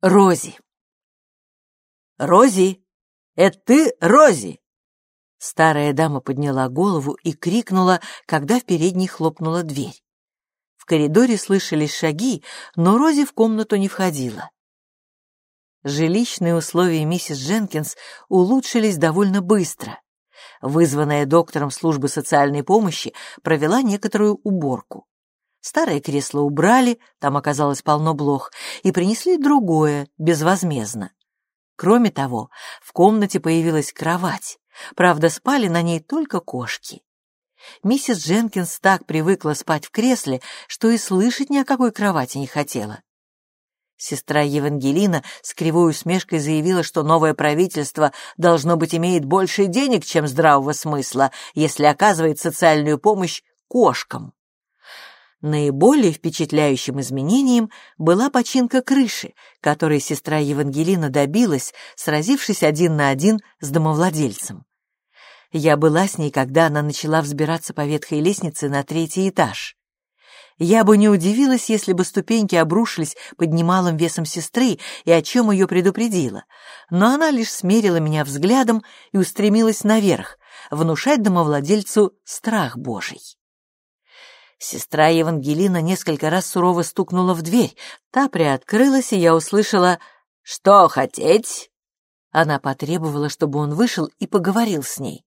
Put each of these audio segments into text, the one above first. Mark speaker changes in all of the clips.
Speaker 1: Рози. «Рози! Это ты, Рози?» Старая дама подняла голову и крикнула, когда в передней хлопнула дверь. В коридоре слышались шаги, но Рози в комнату не входила. Жилищные условия миссис Дженкинс улучшились довольно быстро. Вызванная доктором службы социальной помощи провела некоторую уборку. Старое кресло убрали, там оказалось полно блох, и принесли другое, безвозмездно. Кроме того, в комнате появилась кровать. Правда, спали на ней только кошки. Миссис Дженкинс так привыкла спать в кресле, что и слышать ни о какой кровати не хотела. Сестра Евангелина с кривой усмешкой заявила, что новое правительство, должно быть, имеет больше денег, чем здравого смысла, если оказывает социальную помощь кошкам. Наиболее впечатляющим изменением была починка крыши, которой сестра Евангелина добилась, сразившись один на один с домовладельцем. Я была с ней, когда она начала взбираться по ветхой лестнице на третий этаж. Я бы не удивилась, если бы ступеньки обрушились под немалым весом сестры и о чем ее предупредила, но она лишь смерила меня взглядом и устремилась наверх, внушать домовладельцу страх Божий. Сестра Евангелина несколько раз сурово стукнула в дверь. Та приоткрылась, и я услышала «Что хотеть?» Она потребовала, чтобы он вышел и поговорил с ней.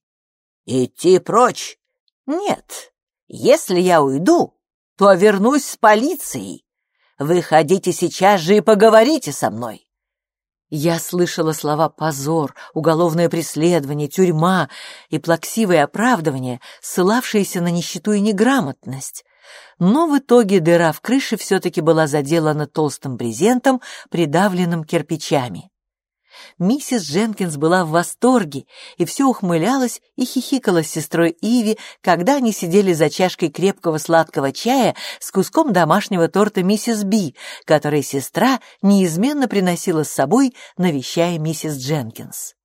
Speaker 1: «Идти прочь?» «Нет. Если я уйду, то вернусь с полицией. Вы ходите сейчас же и поговорите со мной». Я слышала слова «позор», «уголовное преследование», «тюрьма» и плаксивое оправдывание, ссылавшиеся на нищету и неграмотность. Но в итоге дыра в крыше все-таки была заделана толстым брезентом, придавленным кирпичами. Миссис Дженкинс была в восторге и все ухмылялась и хихикала с сестрой Иви, когда они сидели за чашкой крепкого сладкого чая с куском домашнего торта миссис Би, который сестра неизменно приносила с собой, навещая миссис Дженкинс.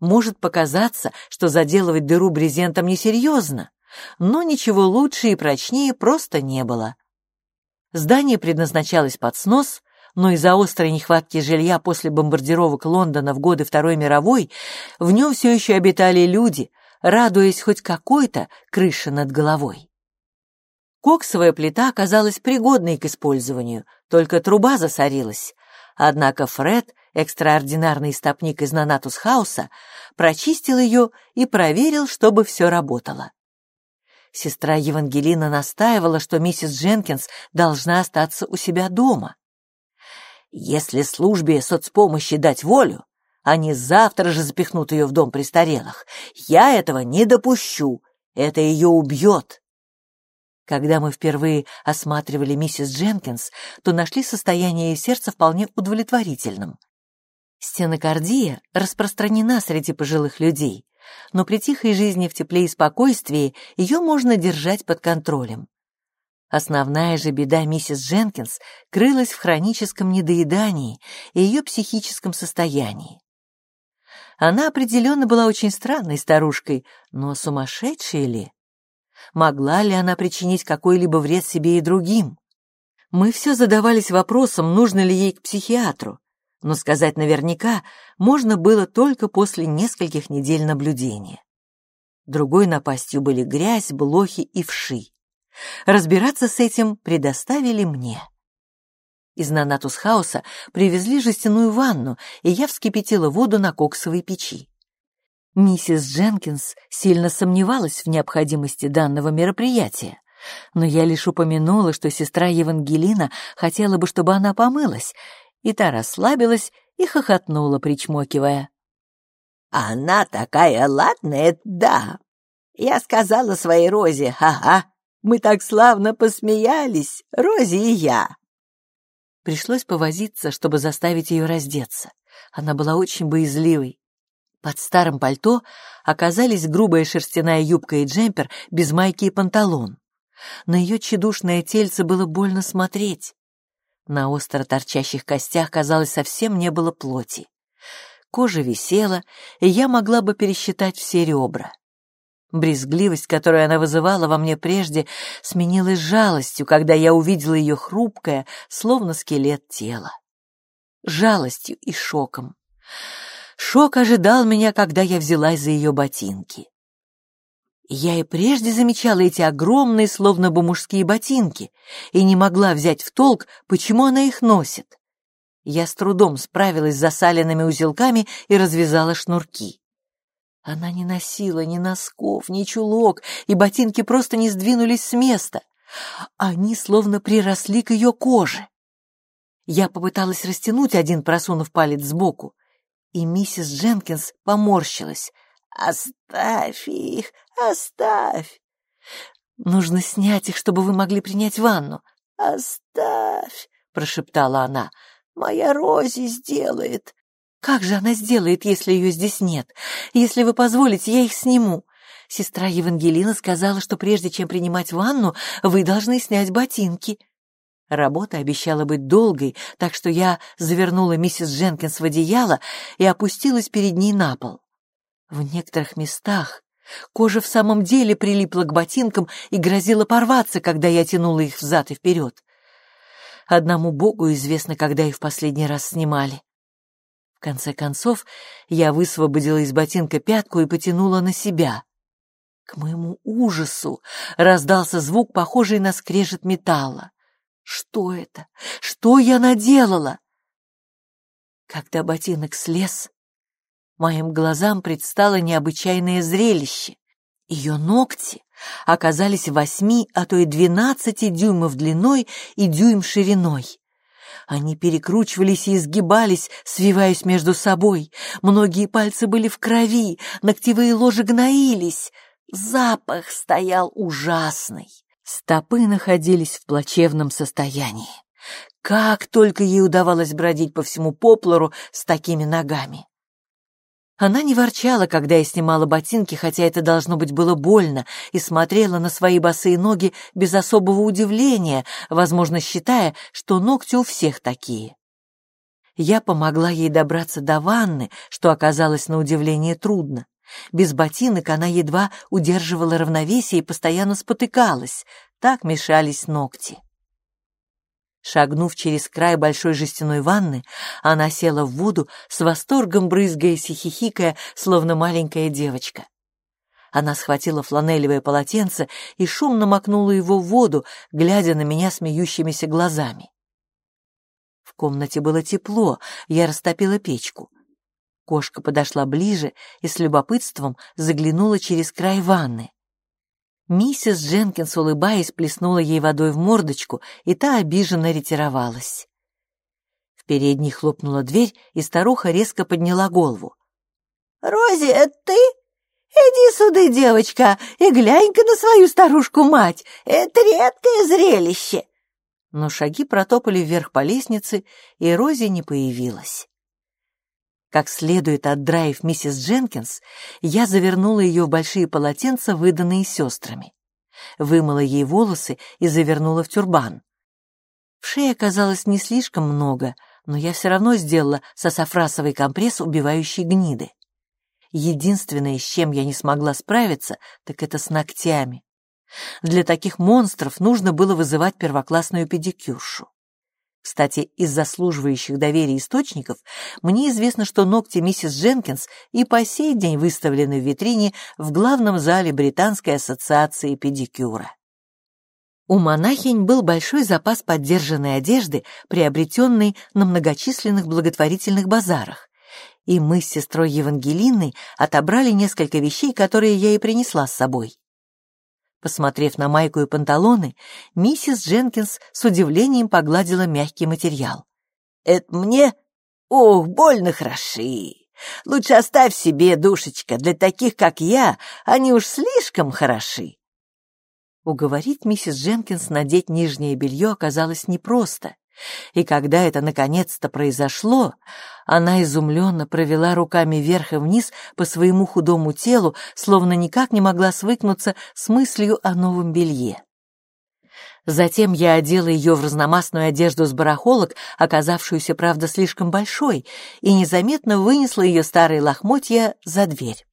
Speaker 1: Может показаться, что заделывать дыру брезентом несерьезно, но ничего лучше и прочнее просто не было. Здание предназначалось под снос, но из-за острой нехватки жилья после бомбардировок Лондона в годы Второй мировой в нем все еще обитали люди, радуясь хоть какой-то крыше над головой. Коксовая плита оказалась пригодной к использованию, только труба засорилась. Однако Фред, экстраординарный стопник из Нанатус Хауса, прочистил ее и проверил, чтобы все работало. Сестра Евангелина настаивала, что миссис Дженкинс должна остаться у себя дома. Если службе соцпомощи дать волю, они завтра же запихнут ее в дом престарелых. Я этого не допущу. Это ее убьет. Когда мы впервые осматривали миссис Дженкинс, то нашли состояние ее сердца вполне удовлетворительным. Стенокардия распространена среди пожилых людей, но при тихой жизни в тепле и спокойствии ее можно держать под контролем. Основная же беда миссис Дженкинс крылась в хроническом недоедании и ее психическом состоянии. Она определенно была очень странной старушкой, но сумасшедшая ли? Могла ли она причинить какой-либо вред себе и другим? Мы все задавались вопросом, нужно ли ей к психиатру, но сказать наверняка можно было только после нескольких недель наблюдения. Другой напастью были грязь, блохи и вши. Разбираться с этим предоставили мне. Из Нанатус-хауса привезли жестяную ванну, и я вскипятила воду на коксовой печи. Миссис Дженкинс сильно сомневалась в необходимости данного мероприятия, но я лишь упомянула, что сестра Евангелина хотела бы, чтобы она помылась, и та расслабилась и хохотнула, причмокивая. «Она такая ладная, да. Я сказала своей Розе, ага, мы так славно посмеялись, Рози и я. Пришлось повозиться, чтобы заставить ее раздеться. Она была очень боязливой. Под старым пальто оказались грубая шерстяная юбка и джемпер без майки и панталон. На ее тщедушное тельце было больно смотреть. На остро торчащих костях, казалось, совсем не было плоти. Кожа висела, и я могла бы пересчитать все ребра. Брезгливость, которую она вызывала во мне прежде, сменилась жалостью, когда я увидела ее хрупкое, словно скелет тела. жалостью и шоком. Шок ожидал меня, когда я взялась за ее ботинки. Я и прежде замечала эти огромные, словно бы мужские ботинки, и не могла взять в толк, почему она их носит. Я с трудом справилась с засаленными узелками и развязала шнурки. Она не носила ни носков, ни чулок, и ботинки просто не сдвинулись с места. Они словно приросли к ее коже. Я попыталась растянуть один, просунув палец сбоку, и миссис Дженкинс поморщилась. «Оставь их, оставь!» «Нужно снять их, чтобы вы могли принять ванну». «Оставь!» — прошептала она. «Моя Рози сделает». «Как же она сделает, если ее здесь нет? Если вы позволите, я их сниму». Сестра Евангелина сказала, что прежде чем принимать ванну, вы должны снять ботинки. Работа обещала быть долгой, так что я завернула миссис Дженкинс в одеяло и опустилась перед ней на пол. В некоторых местах кожа в самом деле прилипла к ботинкам и грозила порваться, когда я тянула их взад и вперед. Одному богу известно, когда их в последний раз снимали. Конце концов, я высвободила из ботинка пятку и потянула на себя. К моему ужасу раздался звук, похожий на скрежет металла. Что это? Что я наделала? Когда ботинок слез, моим глазам предстало необычайное зрелище. Ее ногти оказались восьми, а то и двенадцати дюймов длиной и дюйм шириной. Они перекручивались и изгибались, свиваясь между собой. Многие пальцы были в крови, ногтевые ложи гноились. Запах стоял ужасный. Стопы находились в плачевном состоянии. Как только ей удавалось бродить по всему Поплору с такими ногами. Она не ворчала, когда я снимала ботинки, хотя это должно быть было больно, и смотрела на свои босые ноги без особого удивления, возможно, считая, что ногти у всех такие. Я помогла ей добраться до ванны, что оказалось на удивление трудно. Без ботинок она едва удерживала равновесие и постоянно спотыкалась, так мешались ногти. Шагнув через край большой жестяной ванны, она села в воду с восторгом брызгаясь и хихикая, словно маленькая девочка. Она схватила фланелевое полотенце и шумно макнула его в воду, глядя на меня смеющимися глазами. В комнате было тепло, я растопила печку. Кошка подошла ближе и с любопытством заглянула через край ванны. Миссис Дженкинс, улыбаясь, плеснула ей водой в мордочку, и та обиженно ретировалась. В передней хлопнула дверь, и старуха резко подняла голову. «Рози, это ты? Иди сюда, девочка, и глянь-ка на свою старушку-мать. Это редкое зрелище!» Но шаги протопали вверх по лестнице, и Рози не появилась. Как следует отдраив миссис Дженкинс, я завернула ее в большие полотенца, выданные сестрами. Вымыла ей волосы и завернула в тюрбан. В шее оказалось не слишком много, но я все равно сделала сософрасовый компресс, убивающий гниды. Единственное, с чем я не смогла справиться, так это с ногтями. Для таких монстров нужно было вызывать первоклассную педикюршу. Кстати, из заслуживающих доверия источников мне известно, что ногти миссис Дженкинс и по сей день выставлены в витрине в главном зале Британской ассоциации педикюра. У монахинь был большой запас поддержанной одежды, приобретенной на многочисленных благотворительных базарах, и мы с сестрой Евангелиной отобрали несколько вещей, которые я и принесла с собой. Посмотрев на майку и панталоны, миссис Дженкинс с удивлением погладила мягкий материал. «Это мне? Ох, больно хороши! Лучше оставь себе, душечка, для таких, как я, они уж слишком хороши!» Уговорить миссис Дженкинс надеть нижнее белье оказалось непросто. И когда это наконец-то произошло, она изумленно провела руками вверх и вниз по своему худому телу, словно никак не могла свыкнуться с мыслью о новом белье. Затем я одела ее в разномастную одежду с барахолок, оказавшуюся, правда, слишком большой, и незаметно вынесла ее старые лохмотья за дверь.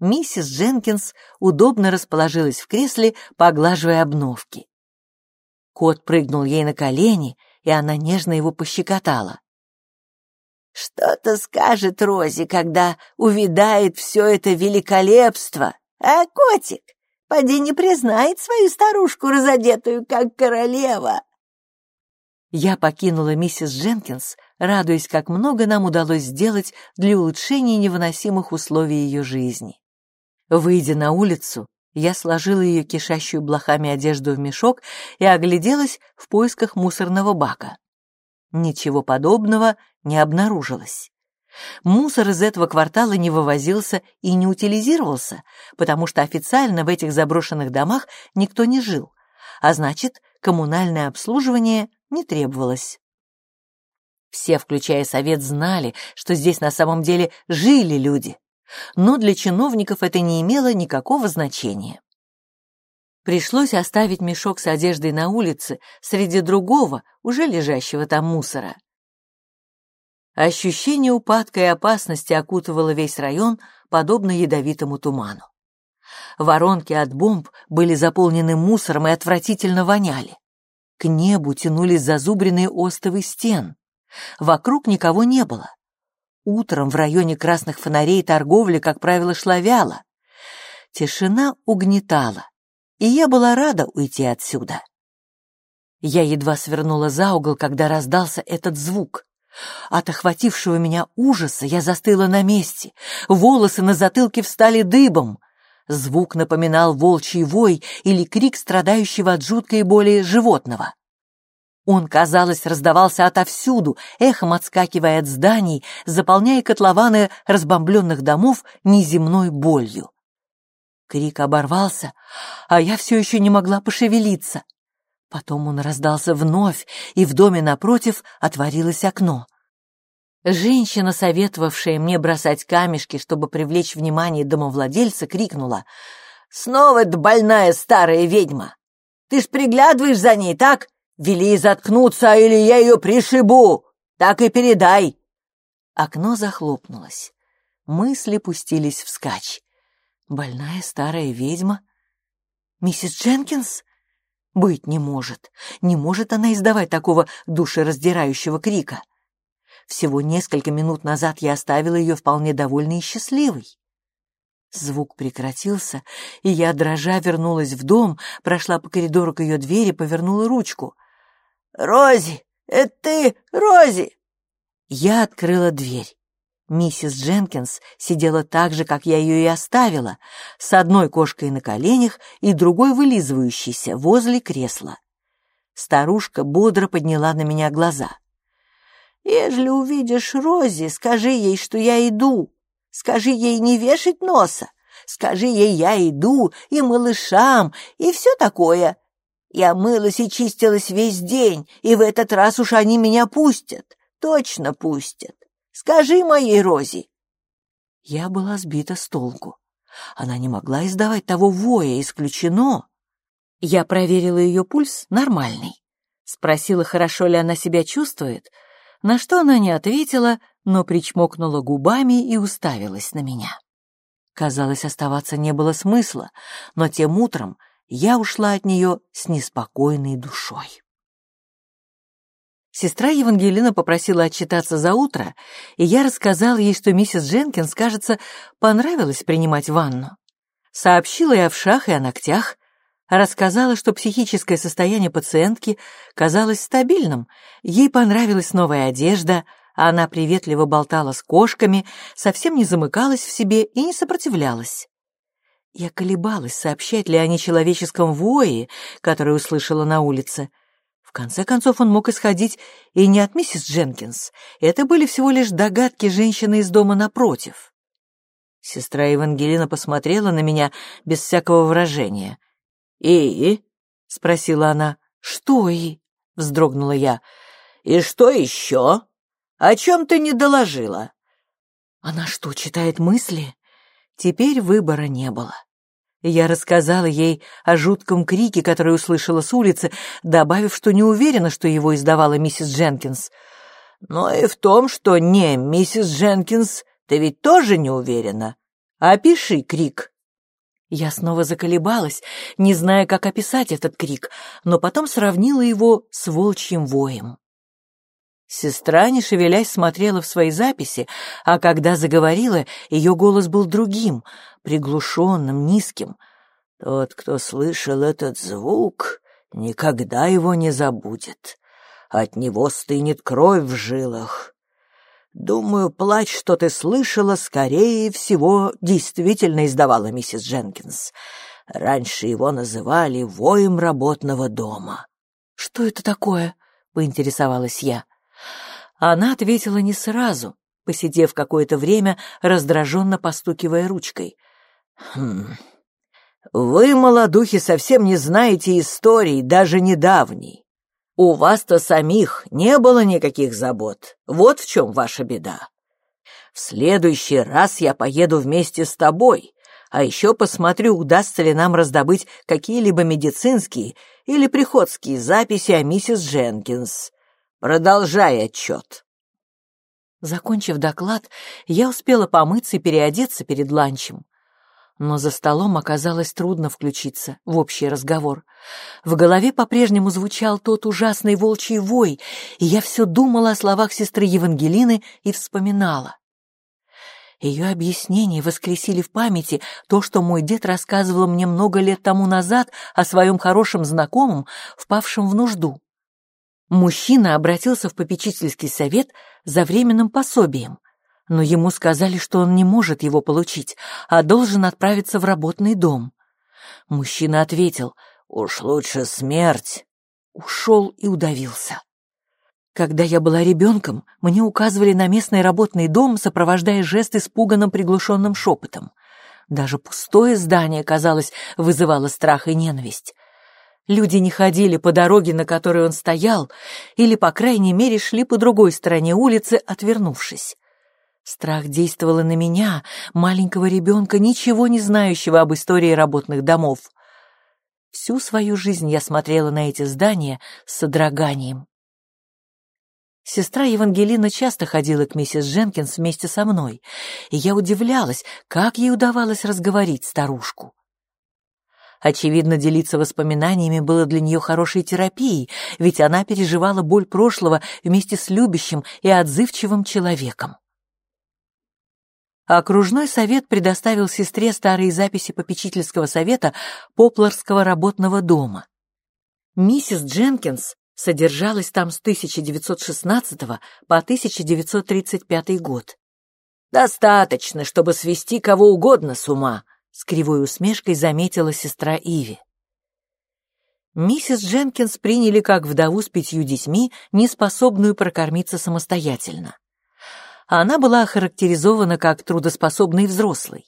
Speaker 1: Миссис Дженкинс удобно расположилась в кресле, поглаживая обновки. Кот прыгнул ей на колени и она нежно его пощекотала.
Speaker 2: «Что-то скажет Рози, когда увидает все это великолепство, а котик, поди не признает свою старушку, разодетую как королева».
Speaker 1: Я покинула миссис Дженкинс, радуясь, как много нам удалось сделать для улучшения невыносимых условий ее жизни. Выйдя на улицу, я сложила ее кишащую блохами одежду в мешок и огляделась в поисках мусорного бака. Ничего подобного не обнаружилось. Мусор из этого квартала не вывозился и не утилизировался, потому что официально в этих заброшенных домах никто не жил, а значит, коммунальное обслуживание не требовалось. Все, включая совет, знали, что здесь на самом деле жили люди, но для чиновников это не имело никакого значения. Пришлось оставить мешок с одеждой на улице среди другого, уже лежащего там мусора. Ощущение упадка и опасности окутывало весь район, подобно ядовитому туману. Воронки от бомб были заполнены мусором и отвратительно воняли. К небу тянулись зазубренные остовы стен. Вокруг никого не было. Утром в районе красных фонарей торговля, как правило, шла вяло. Тишина угнетала, и я была рада уйти отсюда. Я едва свернула за угол, когда раздался этот звук. От охватившего меня ужаса я застыла на месте, волосы на затылке встали дыбом. Звук напоминал волчий вой или крик страдающего от жуткой боли животного. Он, казалось, раздавался отовсюду, эхом отскакивая от зданий, заполняя котлованы разбомбленных домов неземной болью. Крик оборвался, а я все еще не могла пошевелиться. Потом он раздался вновь, и в доме напротив отворилось окно. Женщина, советовавшая мне бросать камешки, чтобы привлечь внимание домовладельца, крикнула «Снова эта больная старая ведьма! Ты ж приглядываешь за ней, так? Вели заткнуться, или я ее пришибу! Так и передай!» Окно захлопнулось. Мысли пустились вскачь. «Больная старая ведьма? Миссис Дженкинс?» Быть не может. Не может она издавать такого душераздирающего крика. Всего несколько минут назад я оставила ее вполне довольной и счастливой. Звук прекратился, и я, дрожа, вернулась в дом, прошла по коридору к ее двери, повернула ручку. «Рози! Это ты, Рози!» Я открыла дверь. Миссис Дженкинс сидела так же, как я ее и оставила, с одной кошкой на коленях и другой вылизывающейся возле кресла. Старушка бодро подняла на меня глаза. «Ежели увидишь Рози, скажи ей, что я иду. Скажи ей не вешать носа. Скажи ей, я иду, и малышам, и все такое. Я мылась и чистилась весь день, и в этот раз уж они меня пустят. Точно пустят. Скажи моей Розе. Я была сбита с толку. Она не могла издавать того воя, исключено. Я проверила ее пульс нормальный. Спросила, хорошо ли она себя чувствует, на что она не ответила, но причмокнула губами и уставилась на меня. Казалось, оставаться не было смысла, но тем утром я ушла от нее с неспокойной душой. Сестра Евангелина попросила отчитаться за утро, и я рассказала ей, что миссис Дженкинс, кажется, понравилось принимать ванну. Сообщила и о вшах, и о ногтях, рассказала, что психическое состояние пациентки казалось стабильным, ей понравилась новая одежда, она приветливо болтала с кошками, совсем не замыкалась в себе и не сопротивлялась. Я колебалась, сообщать ли о нечеловеческом вое, который услышала на улице. В конце концов, он мог исходить и не от миссис Дженкинс. Это были всего лишь догадки женщины из дома напротив. Сестра Евангелина посмотрела на меня без всякого выражения. «И?» — спросила она. «Что «и?» — вздрогнула я. «И что еще? О чем ты не доложила?» «Она что, читает мысли?» Теперь выбора не было. Я рассказала ей о жутком крике, который услышала с улицы, добавив, что не уверена, что его издавала миссис Дженкинс. «Но и в том, что не миссис Дженкинс, ты ведь тоже не уверена. Опиши крик». Я снова заколебалась, не зная, как описать этот крик, но потом сравнила его с волчьим воем. Сестра, не шевелясь, смотрела в свои записи, а когда заговорила, ее голос был другим, приглушенным, низким. Тот, кто слышал этот звук, никогда его не забудет. От него стынет кровь в жилах. Думаю, плач, что ты слышала, скорее всего, действительно издавала миссис Дженкинс. Раньше его называли воем работного дома.
Speaker 2: «Что это такое?» — поинтересовалась я.
Speaker 1: Она ответила не сразу, посидев какое-то время, раздраженно постукивая ручкой. «Хм... Вы, молодухи, совсем не знаете истории, даже недавней. У вас-то самих не было никаких забот. Вот в чем ваша беда. В следующий раз я поеду вместе с тобой, а еще посмотрю, удастся ли нам раздобыть какие-либо медицинские или приходские записи о миссис Дженкинс. Продолжай отчет.
Speaker 2: Закончив доклад, я успела помыться и переодеться перед ланчем. Но за столом оказалось трудно включиться в общий разговор. В голове по-прежнему звучал тот ужасный волчий вой, и я все думала о словах сестры Евангелины и вспоминала. Ее объяснения воскресили в памяти то, что мой дед рассказывал мне много лет тому назад о своем хорошем знакомом, впавшем в нужду. Мужчина обратился в попечительский совет за временным пособием, но ему сказали, что он не может его получить, а должен отправиться в работный дом. Мужчина ответил, «Уж лучше смерть». Ушел и удавился. Когда я была ребенком, мне указывали на местный работный дом, сопровождая жест испуганным приглушенным шепотом. Даже пустое здание, казалось, вызывало страх и ненависть. Люди не ходили по дороге, на которой он стоял, или, по крайней мере, шли по другой стороне улицы, отвернувшись. Страх действовал на меня, маленького ребенка, ничего не знающего об истории работных домов. Всю свою жизнь я смотрела на эти здания с содроганием. Сестра Евангелина часто ходила к миссис Дженкинс вместе со мной, и я удивлялась, как ей удавалось разговорить старушку. Очевидно, делиться воспоминаниями было для нее хорошей терапией, ведь она переживала боль прошлого вместе с любящим и отзывчивым человеком. Окружной совет предоставил сестре старые записи попечительского совета Попларского работного дома. Миссис Дженкинс содержалась там с 1916 по 1935 год. «Достаточно, чтобы свести кого угодно с ума», — с кривой усмешкой заметила сестра Иви. Миссис Дженкинс приняли как вдову с пятью детьми, неспособную прокормиться самостоятельно. Она была охарактеризована как трудоспособный взрослый.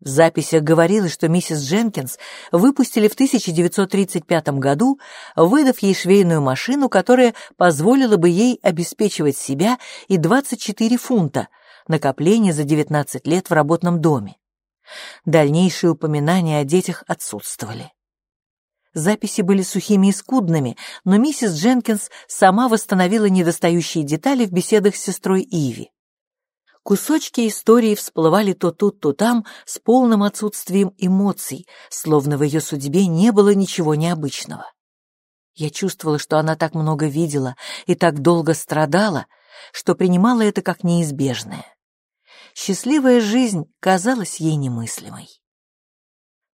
Speaker 2: В записях говорилось, что миссис Дженкинс выпустили в 1935 году, выдав ей швейную машину, которая позволила бы ей обеспечивать себя и 24 фунта, накопление за 19 лет в работном доме. Дальнейшие упоминания о детях отсутствовали. Записи были сухими и скудными, но миссис Дженкинс сама восстановила недостающие детали в беседах с сестрой Иви. Кусочки истории всплывали то тут, то там с полным отсутствием эмоций, словно в ее судьбе не было ничего необычного. Я чувствовала, что она так много видела и так долго страдала, что принимала это как неизбежное. Счастливая жизнь казалась ей немыслимой.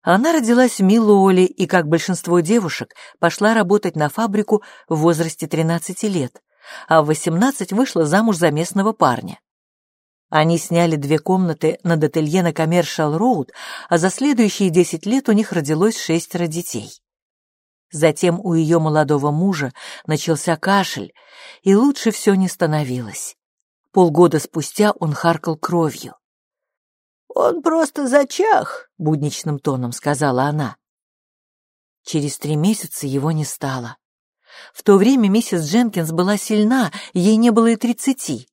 Speaker 2: Она родилась в Милуоле и, как большинство девушек, пошла работать на фабрику в возрасте 13 лет, а в 18 вышла замуж за местного парня. Они сняли две комнаты над ателье на Коммершал-Роуд, а за следующие десять лет у них родилось шестеро детей. Затем у ее молодого мужа начался кашель, и лучше все не становилось. Полгода спустя он харкал кровью. «Он просто зачах», — будничным тоном сказала она. Через три месяца его не стало. В то время миссис Дженкинс была сильна, ей не было и тридцати.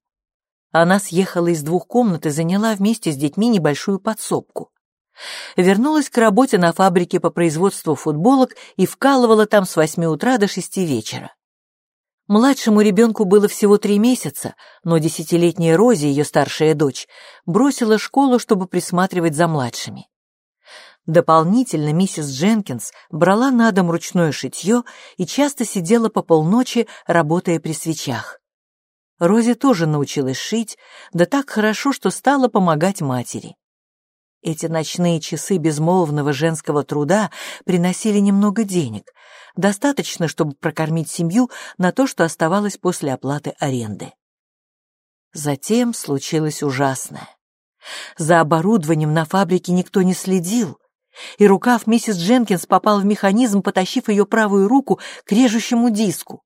Speaker 2: Она съехала из двух комнат и заняла вместе с детьми небольшую подсобку. Вернулась к работе на фабрике по производству футболок и вкалывала там с восьми утра до шести вечера. Младшему ребенку было всего три месяца, но десятилетняя Рози, ее старшая дочь, бросила школу, чтобы присматривать за младшими. Дополнительно миссис Дженкинс брала на дом ручное шитье и часто сидела по полночи, работая при свечах.
Speaker 1: Рози тоже научилась шить, да так хорошо, что стала помогать матери. Эти ночные часы безмолвного женского труда приносили немного денег, достаточно, чтобы прокормить семью на то, что оставалось после оплаты аренды. Затем случилось ужасное. За оборудованием на фабрике никто не следил, и рукав миссис Дженкинс попал в механизм, потащив ее правую руку к режущему диску.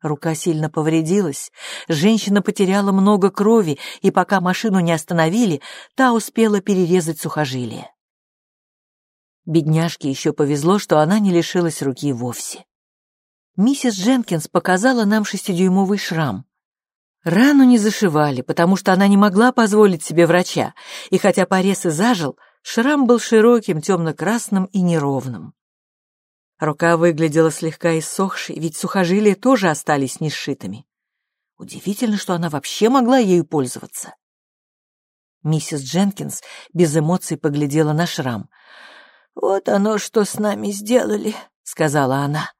Speaker 1: Рука сильно повредилась, женщина потеряла много крови, и пока машину не остановили, та успела перерезать сухожилие. Бедняжке еще повезло, что она не лишилась руки вовсе. Миссис Дженкинс показала нам шестидюймовый шрам. Рану не зашивали, потому что она не могла позволить себе врача, и хотя порез и зажил, шрам был широким, темно-красным и неровным. Рука выглядела слегка иссохшей, ведь сухожилия тоже остались не сшитыми. Удивительно, что она вообще могла ею пользоваться. Миссис Дженкинс без эмоций поглядела на шрам. «Вот оно, что с нами сделали», — сказала она.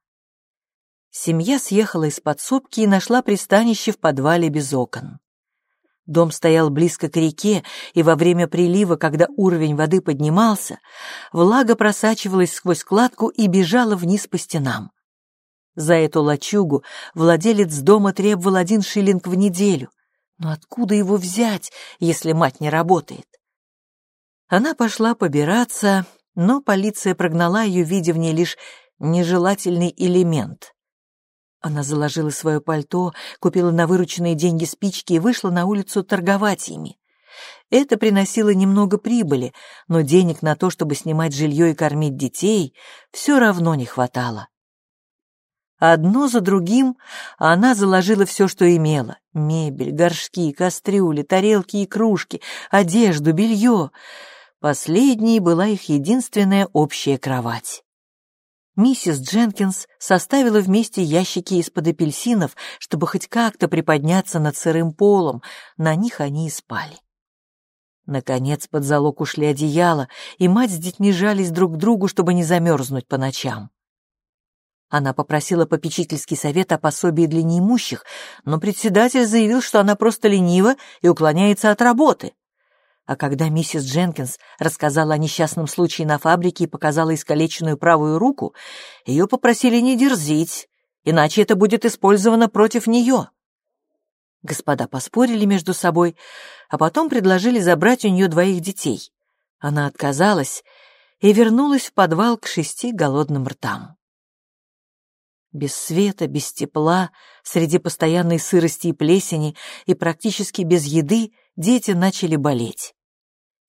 Speaker 1: Семья съехала из подсобки и нашла пристанище в подвале без окон. Дом стоял близко к реке, и во время прилива, когда уровень воды поднимался, влага просачивалась сквозь кладку и бежала вниз по стенам. За эту лачугу владелец дома требовал один шиллинг в неделю. Но откуда его взять, если мать не работает? Она пошла побираться, но полиция прогнала ее, видя в ней лишь нежелательный элемент. Она заложила свое пальто, купила на вырученные деньги спички и вышла на улицу торговать ими. Это приносило немного прибыли, но денег на то, чтобы снимать жилье и кормить детей, все равно не хватало. Одно за другим она заложила все, что имела. Мебель, горшки, кастрюли, тарелки и кружки, одежду, белье. Последней была их единственная общая кровать. Миссис Дженкинс составила вместе ящики из-под апельсинов, чтобы хоть как-то приподняться над сырым полом, на них они и спали. Наконец под залог ушли одеяла, и мать с детьми жались друг к другу, чтобы не замерзнуть по ночам. Она попросила попечительский совет о пособии для неимущих, но председатель заявил, что она просто ленива и уклоняется от работы. А когда миссис Дженкинс рассказала о несчастном случае на фабрике и показала искалеченную правую руку, ее попросили не дерзить, иначе это будет использовано против нее. Господа поспорили между собой, а потом предложили забрать у нее двоих детей. Она отказалась и вернулась в подвал к шести голодным ртам. Без света, без тепла, среди постоянной сырости и плесени и практически без еды дети начали болеть.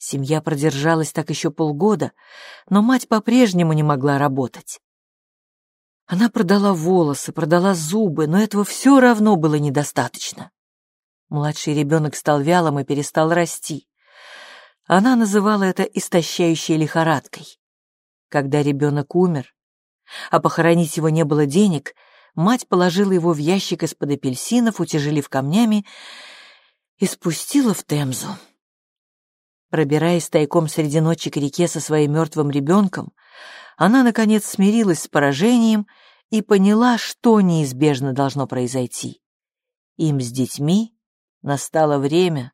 Speaker 1: Семья продержалась так еще полгода, но мать по-прежнему не могла работать. Она продала волосы, продала зубы, но этого все равно было недостаточно. Младший ребенок стал вялым и перестал расти. Она называла это истощающей лихорадкой. Когда ребенок умер, а похоронить его не было денег, мать положила его в ящик из-под апельсинов, утяжелив камнями, и спустила в Темзу. Пробираясь тайком среди ночи к реке со своим мертвым ребенком, она, наконец, смирилась с поражением и поняла, что неизбежно должно произойти. Им с детьми настало время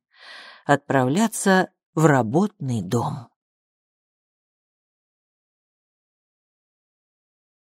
Speaker 1: отправляться в работный дом.